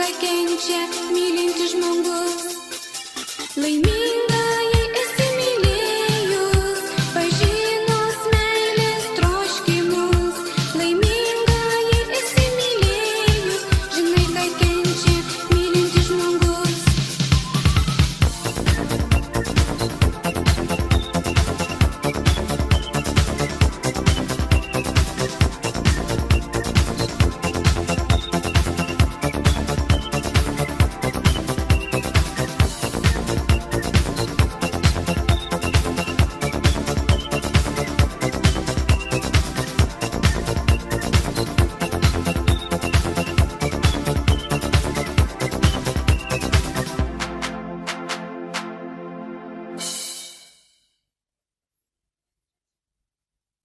mylėjus, žinai, ką kenčia mylintis žmogus. Laiminga.